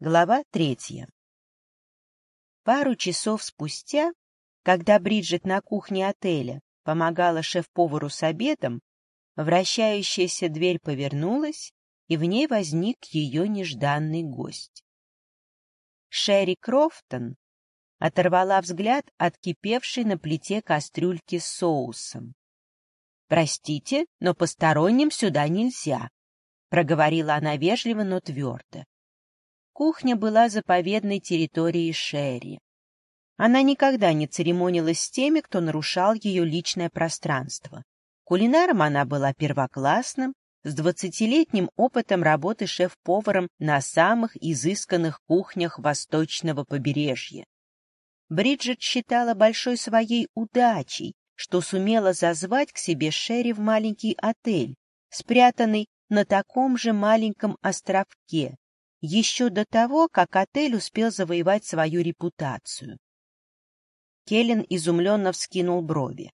Глава третья. Пару часов спустя, когда Бриджит на кухне отеля помогала шеф-повару с обедом, вращающаяся дверь повернулась, и в ней возник ее нежданный гость. Шерри Крофтон оторвала взгляд от кипевшей на плите кастрюльки с соусом. «Простите, но посторонним сюда нельзя», — проговорила она вежливо, но твердо. Кухня была заповедной территорией Шерри. Она никогда не церемонилась с теми, кто нарушал ее личное пространство. Кулинаром она была первоклассным, с двадцатилетним опытом работы шеф-поваром на самых изысканных кухнях восточного побережья. Бриджит считала большой своей удачей, что сумела зазвать к себе Шерри в маленький отель, спрятанный на таком же маленьком островке, еще до того, как отель успел завоевать свою репутацию. Келлен изумленно вскинул брови.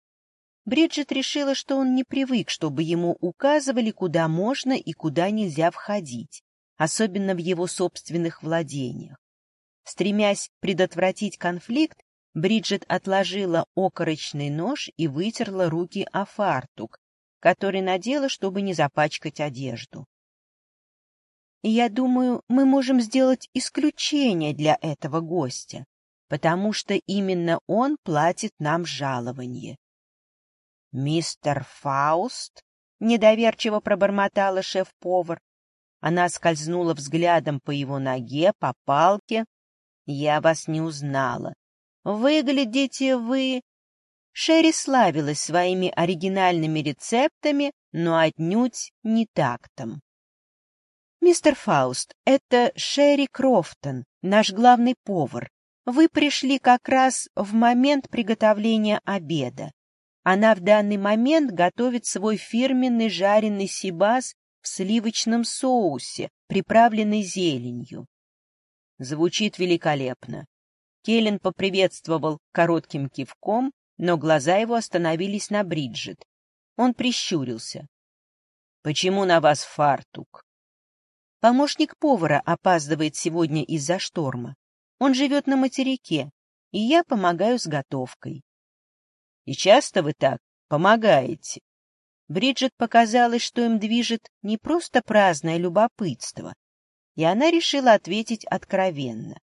Бриджит решила, что он не привык, чтобы ему указывали, куда можно и куда нельзя входить, особенно в его собственных владениях. Стремясь предотвратить конфликт, Бриджит отложила окорочный нож и вытерла руки о фартук, который надела, чтобы не запачкать одежду. Я думаю, мы можем сделать исключение для этого гостя, потому что именно он платит нам жалование. «Мистер Фауст?» — недоверчиво пробормотала шеф-повар. Она скользнула взглядом по его ноге, по палке. «Я вас не узнала. Выглядите вы...» Шерри славилась своими оригинальными рецептами, но отнюдь не тактом. «Мистер Фауст, это Шерри Крофтон, наш главный повар. Вы пришли как раз в момент приготовления обеда. Она в данный момент готовит свой фирменный жареный сибас в сливочном соусе, приправленный зеленью. Звучит великолепно. Келлен поприветствовал коротким кивком, но глаза его остановились на Бриджит. Он прищурился. — Почему на вас фартук? Помощник повара опаздывает сегодня из-за шторма. Он живет на материке, и я помогаю с готовкой. И часто вы так помогаете? Бриджит показалось, что им движет не просто праздное любопытство, и она решила ответить откровенно.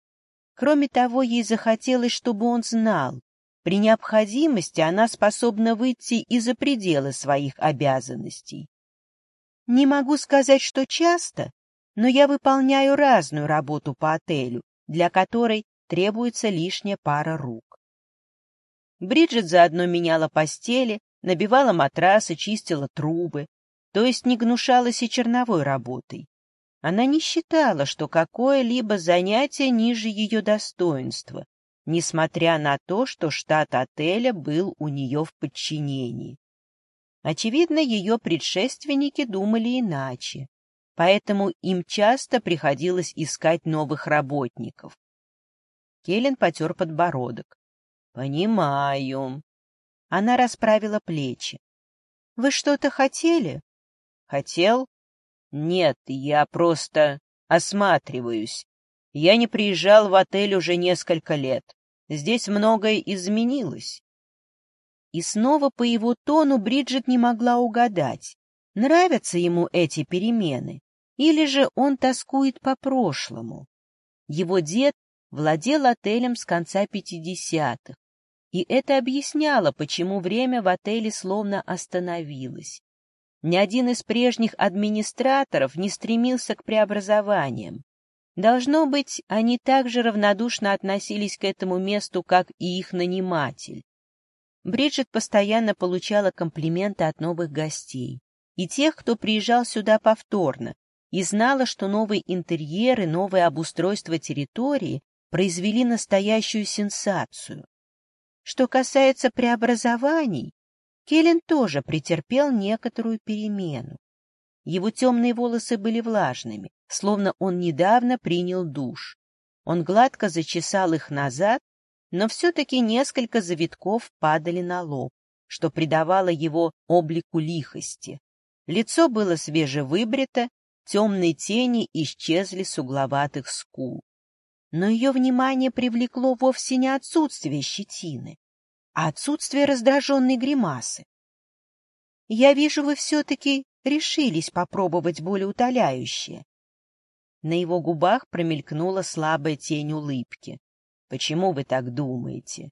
Кроме того, ей захотелось, чтобы он знал, при необходимости она способна выйти и за пределы своих обязанностей. Не могу сказать, что часто, но я выполняю разную работу по отелю, для которой требуется лишняя пара рук. Бриджит заодно меняла постели, набивала матрасы, чистила трубы, то есть не гнушалась и черновой работой. Она не считала, что какое-либо занятие ниже ее достоинства, несмотря на то, что штат отеля был у нее в подчинении. Очевидно, ее предшественники думали иначе поэтому им часто приходилось искать новых работников. Келлен потер подбородок. «Понимаю». Она расправила плечи. «Вы что-то хотели?» «Хотел?» «Нет, я просто осматриваюсь. Я не приезжал в отель уже несколько лет. Здесь многое изменилось». И снова по его тону Бриджит не могла угадать, нравятся ему эти перемены или же он тоскует по прошлому. Его дед владел отелем с конца пятидесятых, и это объясняло, почему время в отеле словно остановилось. Ни один из прежних администраторов не стремился к преобразованиям. Должно быть, они также равнодушно относились к этому месту, как и их наниматель. Бриджит постоянно получала комплименты от новых гостей и тех, кто приезжал сюда повторно, и знала, что новый интерьер и новое обустройство территории произвели настоящую сенсацию. Что касается преобразований, Келлен тоже претерпел некоторую перемену. Его темные волосы были влажными, словно он недавно принял душ. Он гладко зачесал их назад, но все-таки несколько завитков падали на лоб, что придавало его облику лихости. Лицо было свежевыбрито, темные тени исчезли с угловатых скул. Но ее внимание привлекло вовсе не отсутствие щетины, а отсутствие раздраженной гримасы. «Я вижу, вы все-таки решились попробовать более утоляющее». На его губах промелькнула слабая тень улыбки. «Почему вы так думаете?»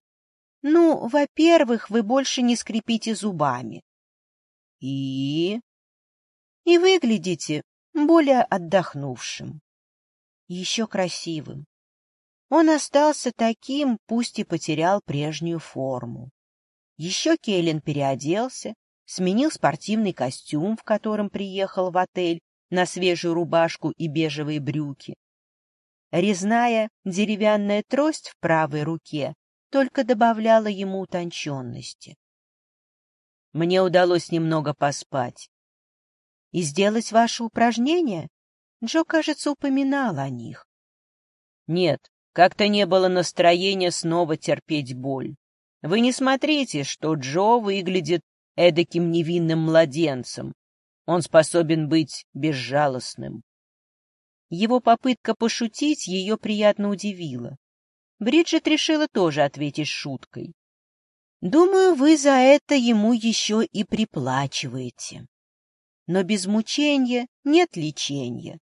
«Ну, во-первых, вы больше не скрипите зубами». «И?» «И выглядите более отдохнувшим. Еще красивым. Он остался таким, пусть и потерял прежнюю форму. Еще Кейлин переоделся, сменил спортивный костюм, в котором приехал в отель, на свежую рубашку и бежевые брюки. Резная деревянная трость в правой руке только добавляла ему утонченности. Мне удалось немного поспать. И сделать ваши упражнения? Джо, кажется, упоминал о них. Нет, как-то не было настроения снова терпеть боль. Вы не смотрите, что Джо выглядит эдаким невинным младенцем. Он способен быть безжалостным. Его попытка пошутить ее приятно удивила. Бриджит решила тоже ответить шуткой. «Думаю, вы за это ему еще и приплачиваете. Но без мучения нет лечения».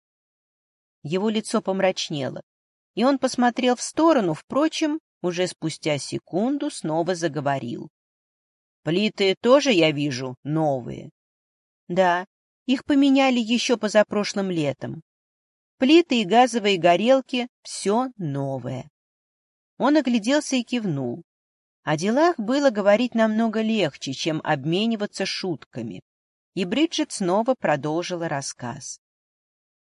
Его лицо помрачнело и он посмотрел в сторону, впрочем, уже спустя секунду снова заговорил. «Плиты тоже, я вижу, новые?» «Да, их поменяли еще позапрошлым летом. Плиты и газовые горелки — все новое». Он огляделся и кивнул. О делах было говорить намного легче, чем обмениваться шутками. И Бриджит снова продолжила рассказ.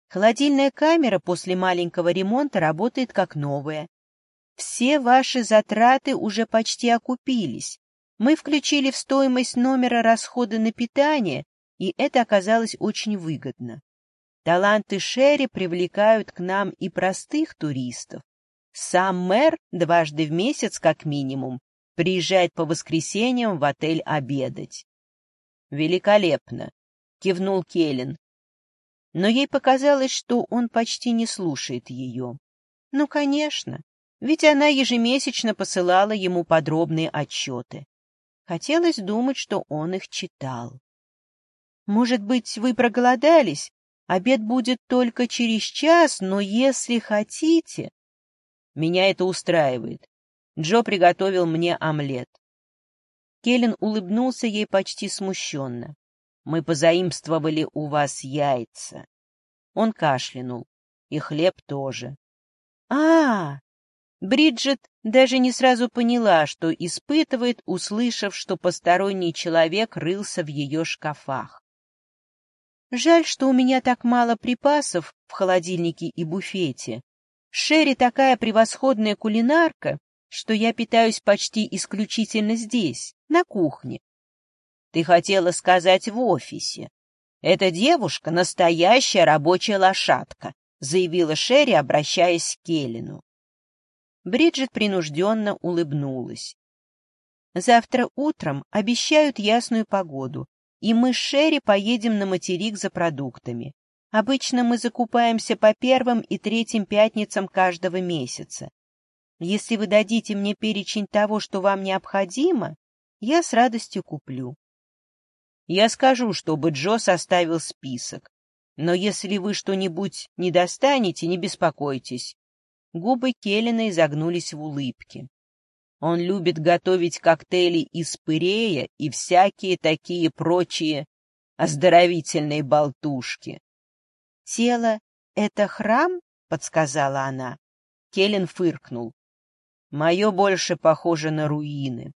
Холодильная камера после маленького ремонта работает как новая. Все ваши затраты уже почти окупились. Мы включили в стоимость номера расходы на питание, и это оказалось очень выгодно. Таланты Шерри привлекают к нам и простых туристов. Сам мэр дважды в месяц, как минимум, приезжает по воскресеньям в отель обедать. «Великолепно!» — кивнул Келлен но ей показалось, что он почти не слушает ее. Ну, конечно, ведь она ежемесячно посылала ему подробные отчеты. Хотелось думать, что он их читал. «Может быть, вы проголодались? Обед будет только через час, но если хотите...» «Меня это устраивает. Джо приготовил мне омлет». Келлен улыбнулся ей почти смущенно. Мы позаимствовали у вас яйца. Он кашлянул. И хлеб тоже. А, -а, а Бриджит даже не сразу поняла, что испытывает, услышав, что посторонний человек рылся в ее шкафах. Жаль, что у меня так мало припасов в холодильнике и буфете. Шерри такая превосходная кулинарка, что я питаюсь почти исключительно здесь, на кухне. Ты хотела сказать в офисе. Эта девушка — настоящая рабочая лошадка, заявила Шерри, обращаясь к Келлину. Бриджит принужденно улыбнулась. Завтра утром обещают ясную погоду, и мы с Шерри поедем на материк за продуктами. Обычно мы закупаемся по первым и третьим пятницам каждого месяца. Если вы дадите мне перечень того, что вам необходимо, я с радостью куплю. Я скажу, чтобы Джо составил список. Но если вы что-нибудь не достанете, не беспокойтесь. Губы Келлина изогнулись в улыбке. Он любит готовить коктейли из пырея и всякие такие прочие оздоровительные болтушки. «Тело — это храм?» — подсказала она. Келлен фыркнул. «Мое больше похоже на руины.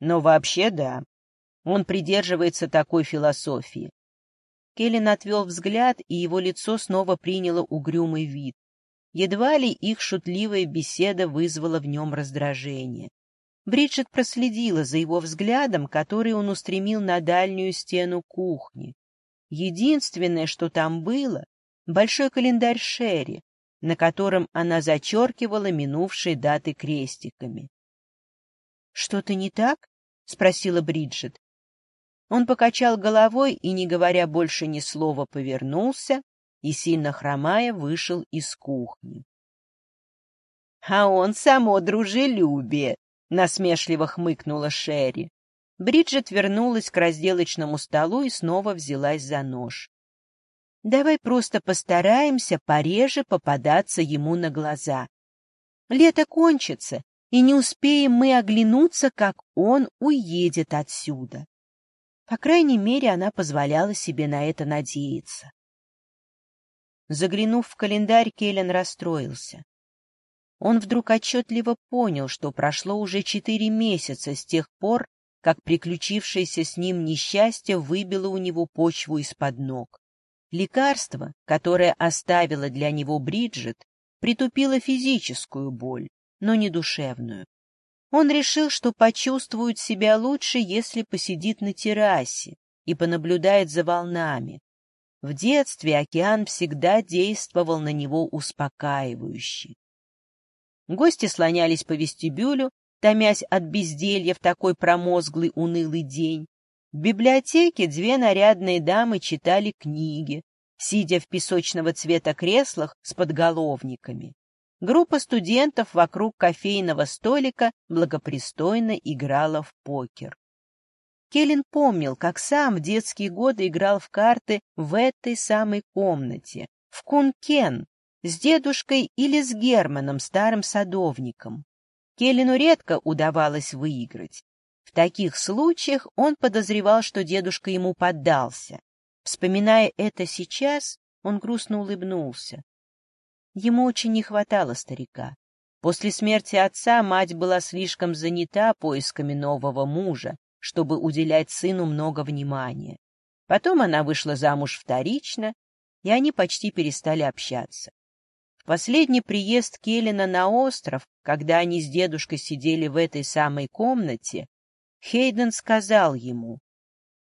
Но вообще да, он придерживается такой философии. Келлен отвел взгляд, и его лицо снова приняло угрюмый вид. Едва ли их шутливая беседа вызвала в нем раздражение. Бриджит проследила за его взглядом, который он устремил на дальнюю стену кухни. Единственное, что там было, — большой календарь Шерри, на котором она зачеркивала минувшие даты крестиками. — Что-то не так? — спросила Бриджит. Он покачал головой и, не говоря больше ни слова, повернулся, и, сильно хромая, вышел из кухни. — А он само дружелюбие! — насмешливо хмыкнула Шерри. Бриджит вернулась к разделочному столу и снова взялась за нож. — Давай просто постараемся пореже попадаться ему на глаза. Лето кончится, и не успеем мы оглянуться, как он уедет отсюда. По крайней мере, она позволяла себе на это надеяться. Заглянув в календарь, Келлен расстроился. Он вдруг отчетливо понял, что прошло уже четыре месяца с тех пор, как приключившееся с ним несчастье выбило у него почву из-под ног. Лекарство, которое оставило для него Бриджит, притупило физическую боль, но не душевную. Он решил, что почувствует себя лучше, если посидит на террасе и понаблюдает за волнами, в детстве океан всегда действовал на него успокаивающе. Гости слонялись по вестибюлю, томясь от безделья в такой промозглый унылый день. В библиотеке две нарядные дамы читали книги, сидя в песочного цвета креслах с подголовниками. Группа студентов вокруг кофейного столика благопристойно играла в покер. Келлен помнил, как сам в детские годы играл в карты в этой самой комнате, в Кункен, с дедушкой или с Германом, старым садовником. Келлену редко удавалось выиграть. В таких случаях он подозревал, что дедушка ему поддался. Вспоминая это сейчас, он грустно улыбнулся. Ему очень не хватало старика. После смерти отца мать была слишком занята поисками нового мужа, чтобы уделять сыну много внимания. Потом она вышла замуж вторично, и они почти перестали общаться. В последний приезд Келлина на остров, когда они с дедушкой сидели в этой самой комнате, Хейден сказал ему,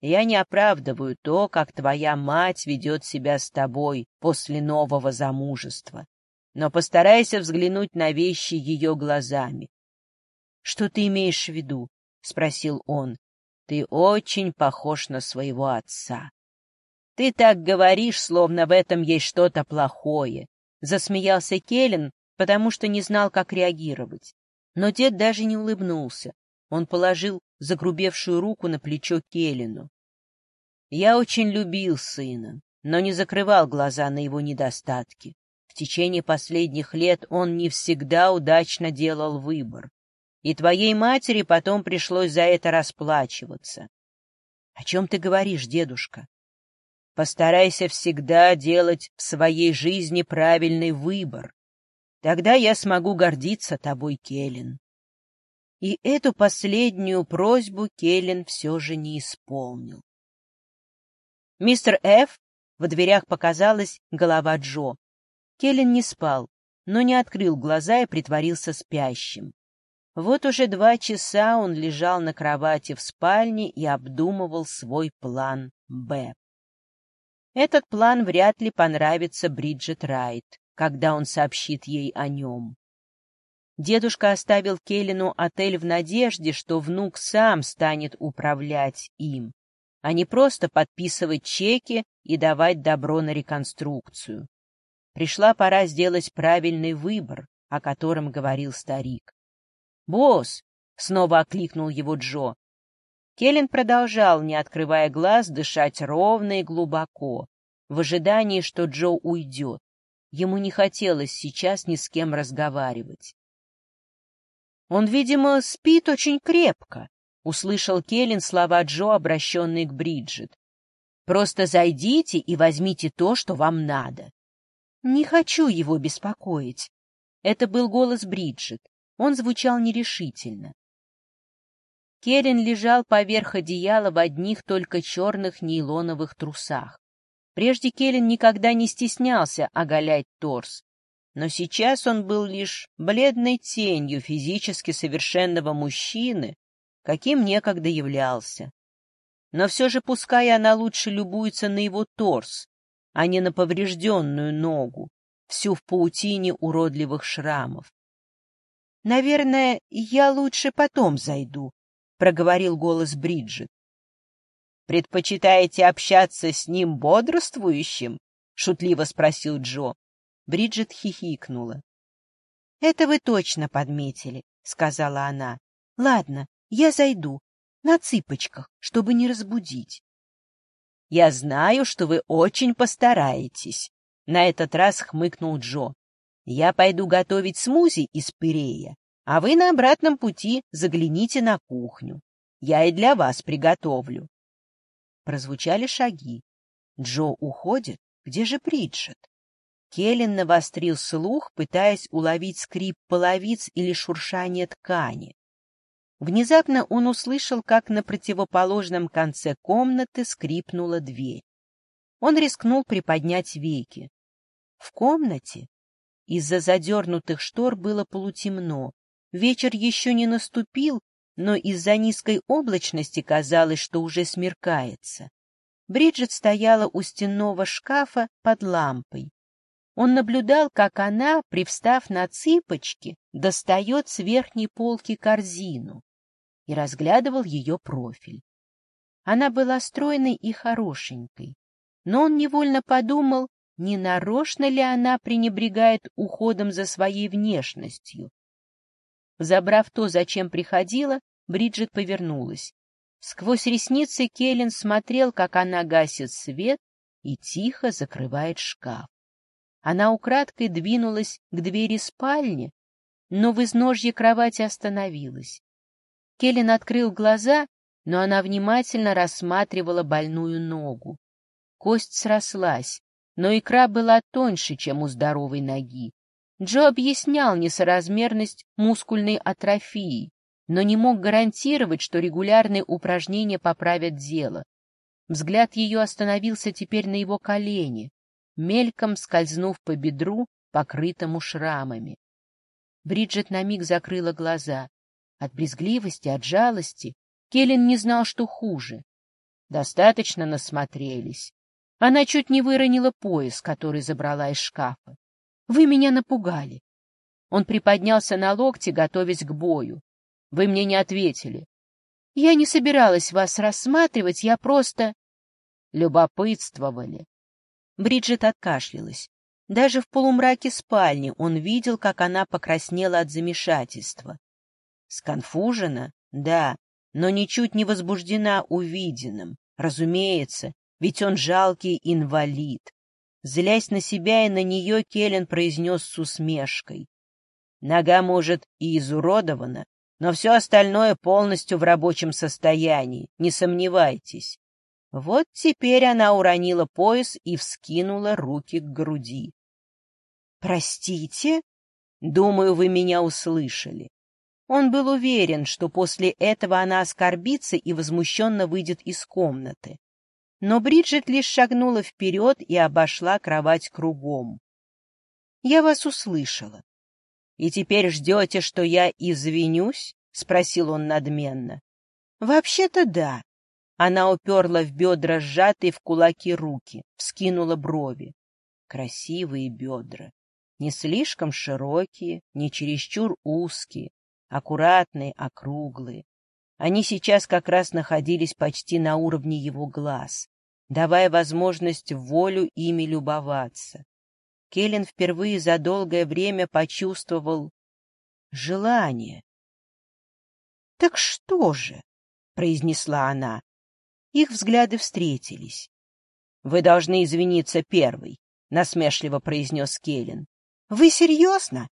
«Я не оправдываю то, как твоя мать ведет себя с тобой после нового замужества, но постарайся взглянуть на вещи ее глазами». «Что ты имеешь в виду?» — спросил он. — Ты очень похож на своего отца. — Ты так говоришь, словно в этом есть что-то плохое. Засмеялся Келлен, потому что не знал, как реагировать. Но дед даже не улыбнулся. Он положил загрубевшую руку на плечо Келлену. Я очень любил сына, но не закрывал глаза на его недостатки. В течение последних лет он не всегда удачно делал выбор и твоей матери потом пришлось за это расплачиваться. — О чем ты говоришь, дедушка? — Постарайся всегда делать в своей жизни правильный выбор. Тогда я смогу гордиться тобой, Келлен. И эту последнюю просьбу Келлен все же не исполнил. Мистер Ф. в дверях показалась голова Джо. Келлен не спал, но не открыл глаза и притворился спящим. Вот уже два часа он лежал на кровати в спальне и обдумывал свой план «Б». Этот план вряд ли понравится Бриджит Райт, когда он сообщит ей о нем. Дедушка оставил Келлину отель в надежде, что внук сам станет управлять им, а не просто подписывать чеки и давать добро на реконструкцию. Пришла пора сделать правильный выбор, о котором говорил старик. «Босс!» — снова окликнул его Джо. Келлен продолжал, не открывая глаз, дышать ровно и глубоко, в ожидании, что Джо уйдет. Ему не хотелось сейчас ни с кем разговаривать. «Он, видимо, спит очень крепко», — услышал Келлен слова Джо, обращенные к Бриджит. «Просто зайдите и возьмите то, что вам надо». «Не хочу его беспокоить». Это был голос Бриджит. Он звучал нерешительно. Керен лежал поверх одеяла в одних только черных нейлоновых трусах. Прежде Келлен никогда не стеснялся оголять торс, но сейчас он был лишь бледной тенью физически совершенного мужчины, каким некогда являлся. Но все же пускай она лучше любуется на его торс, а не на поврежденную ногу, всю в паутине уродливых шрамов. — Наверное, я лучше потом зайду, — проговорил голос Бриджит. — Предпочитаете общаться с ним бодрствующим? — шутливо спросил Джо. Бриджит хихикнула. «Это вы точно подметили», — сказала она. «Ладно, я зайду, на цыпочках, чтобы не разбудить». «Я знаю, что вы очень постараетесь», — на этот раз хмыкнул Джо. «Я пойду готовить смузи из пырея, а вы на обратном пути загляните на кухню. Я и для вас приготовлю». Прозвучали шаги. Джо уходит. Где же Бриджит? Келлен навострил слух, пытаясь уловить скрип половиц или шуршание ткани. Внезапно он услышал, как на противоположном конце комнаты скрипнула дверь. Он рискнул приподнять веки. В комнате из-за задернутых штор было полутемно. Вечер еще не наступил, но из-за низкой облачности казалось, что уже смеркается. Бриджит стояла у стенного шкафа под лампой. Он наблюдал, как она, привстав на цыпочки, достает с верхней полки корзину и разглядывал ее профиль. Она была стройной и хорошенькой, но он невольно подумал, не нарочно ли она пренебрегает уходом за своей внешностью. Забрав то, зачем приходила, Бриджит повернулась. Сквозь ресницы Келлен смотрел, как она гасит свет и тихо закрывает шкаф. Она украдкой двинулась к двери спальни, но в изножье кровати остановилась. Келлен открыл глаза, но она внимательно рассматривала больную ногу. Кость срослась, но икра была тоньше, чем у здоровой ноги. Джо объяснял несоразмерность мускульной атрофии, но не мог гарантировать, что регулярные упражнения поправят дело. Взгляд ее остановился теперь на его колене, мельком скользнув по бедру, покрытому шрамами. Бриджит на миг закрыла глаза. От брезгливости, от жалости Келлен не знал, что хуже. Достаточно насмотрелись. Она чуть не выронила пояс, который забрала из шкафа. Вы меня напугали. Он приподнялся на локте, готовясь к бою. Вы мне не ответили. Я не собиралась вас рассматривать, я просто... Любопытствовали. Бриджит откашлялась. Даже в полумраке спальни он видел, как она покраснела от замешательства. Сконфужена? Да, но ничуть не возбуждена увиденным. Разумеется, ведь он жалкий инвалид. Злясь на себя и на нее, Келлен произнес с усмешкой. Нога, может, и изуродована, но все остальное полностью в рабочем состоянии, не сомневайтесь. Вот теперь она уронила пояс и вскинула руки к груди. «Простите?» «Думаю, вы меня услышали». Он был уверен, что после этого она оскорбится и возмущенно выйдет из комнаты. Но Бриджит лишь шагнула вперед и обошла кровать кругом. «Я вас услышала. И теперь ждете, что я извинюсь?» — спросил он надменно. «Вообще-то да», она уперла в бедра сжатые в кулаки руки, вскинула брови. Красивые бедра. Не слишком широкие, не чересчур узкие, аккуратные, округлые. Они сейчас как раз находились почти на уровне его глаз, давая возможность волю ими любоваться. Келлен впервые за долгое время почувствовал желание. — Так что же? — произнесла она. Их взгляды встретились. — Вы должны извиниться первый, — насмешливо произнес Келлен. — Вы серьезно?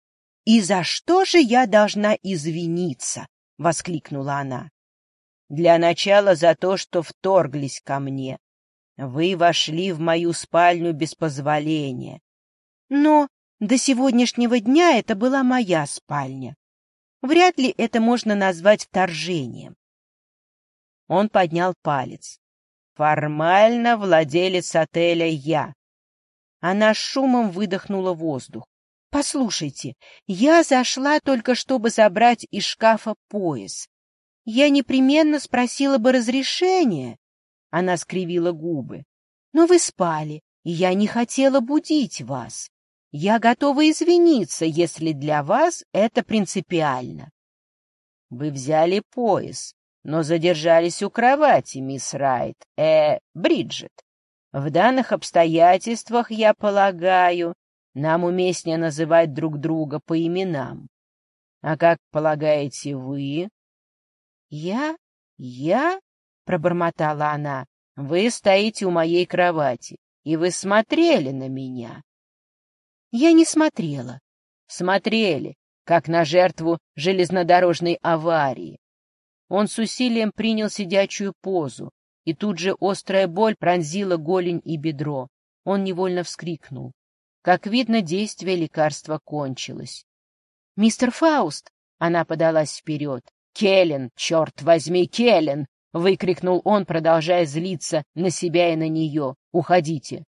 И за что же я должна извиниться? — воскликнула она. — Для начала за то, что вторглись ко мне. Вы вошли в мою спальню без позволения. Но до сегодняшнего дня это была моя спальня. Вряд ли это можно назвать вторжением. Он поднял палец. «Формально владелец отеля я». Она шумом выдохнула воздух. «Послушайте, я зашла только, чтобы забрать из шкафа пояс. Я непременно спросила бы разрешения». Она скривила губы. «Но вы спали, и я не хотела будить вас. Я готова извиниться, если для вас это принципиально». «Вы взяли пояс, но задержались у кровати, мисс Райт, э, Бриджит. В данных обстоятельствах, я полагаю, нам уместнее называть друг друга по именам. А как полагаете вы? Я? Я? пробормотала она. Вы стоите у моей кровати, и вы смотрели на меня. Я не смотрела. Смотрели, как на жертву железнодорожной аварии. Он с усилием принял сидячую позу, и тут же острая боль пронзила голень и бедро. Он невольно вскрикнул. Как видно, действие лекарства кончилось. «Мистер Фауст!» — она подалась вперед. «Келлен, черт возьми, Келлен!» — выкрикнул он, продолжая злиться на себя и на нее. «Уходите!»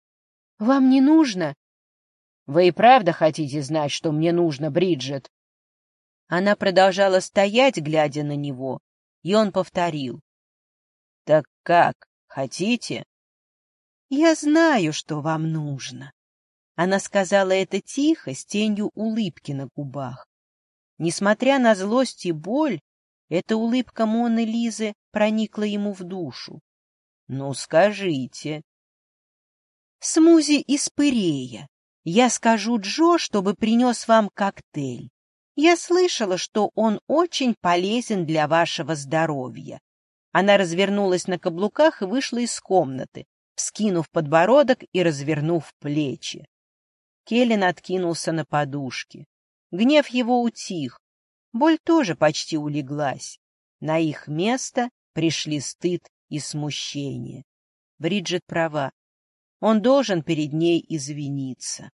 «Вам не нужно?» «Вы и правда хотите знать, что мне нужно, Бриджит?» Она продолжала стоять, глядя на него, и он повторил. «Так как, хотите?» «Я знаю, что вам нужно». Она сказала это тихо, с тенью улыбки на губах. Несмотря на злость и боль, эта улыбка Моны Лизы проникла ему в душу. «Ну, скажите». «Смузи из пырея. Я скажу Джо, чтобы принес вам коктейль. Я слышала, что он очень полезен для вашего здоровья». Она развернулась на каблуках и вышла из комнаты, вскинув подбородок и развернув плечи. Келлен откинулся на подушки. Гнев его утих, Боль тоже почти улеглась. На их место пришли стыд и смущение. Бриджит права. Он должен перед ней извиниться.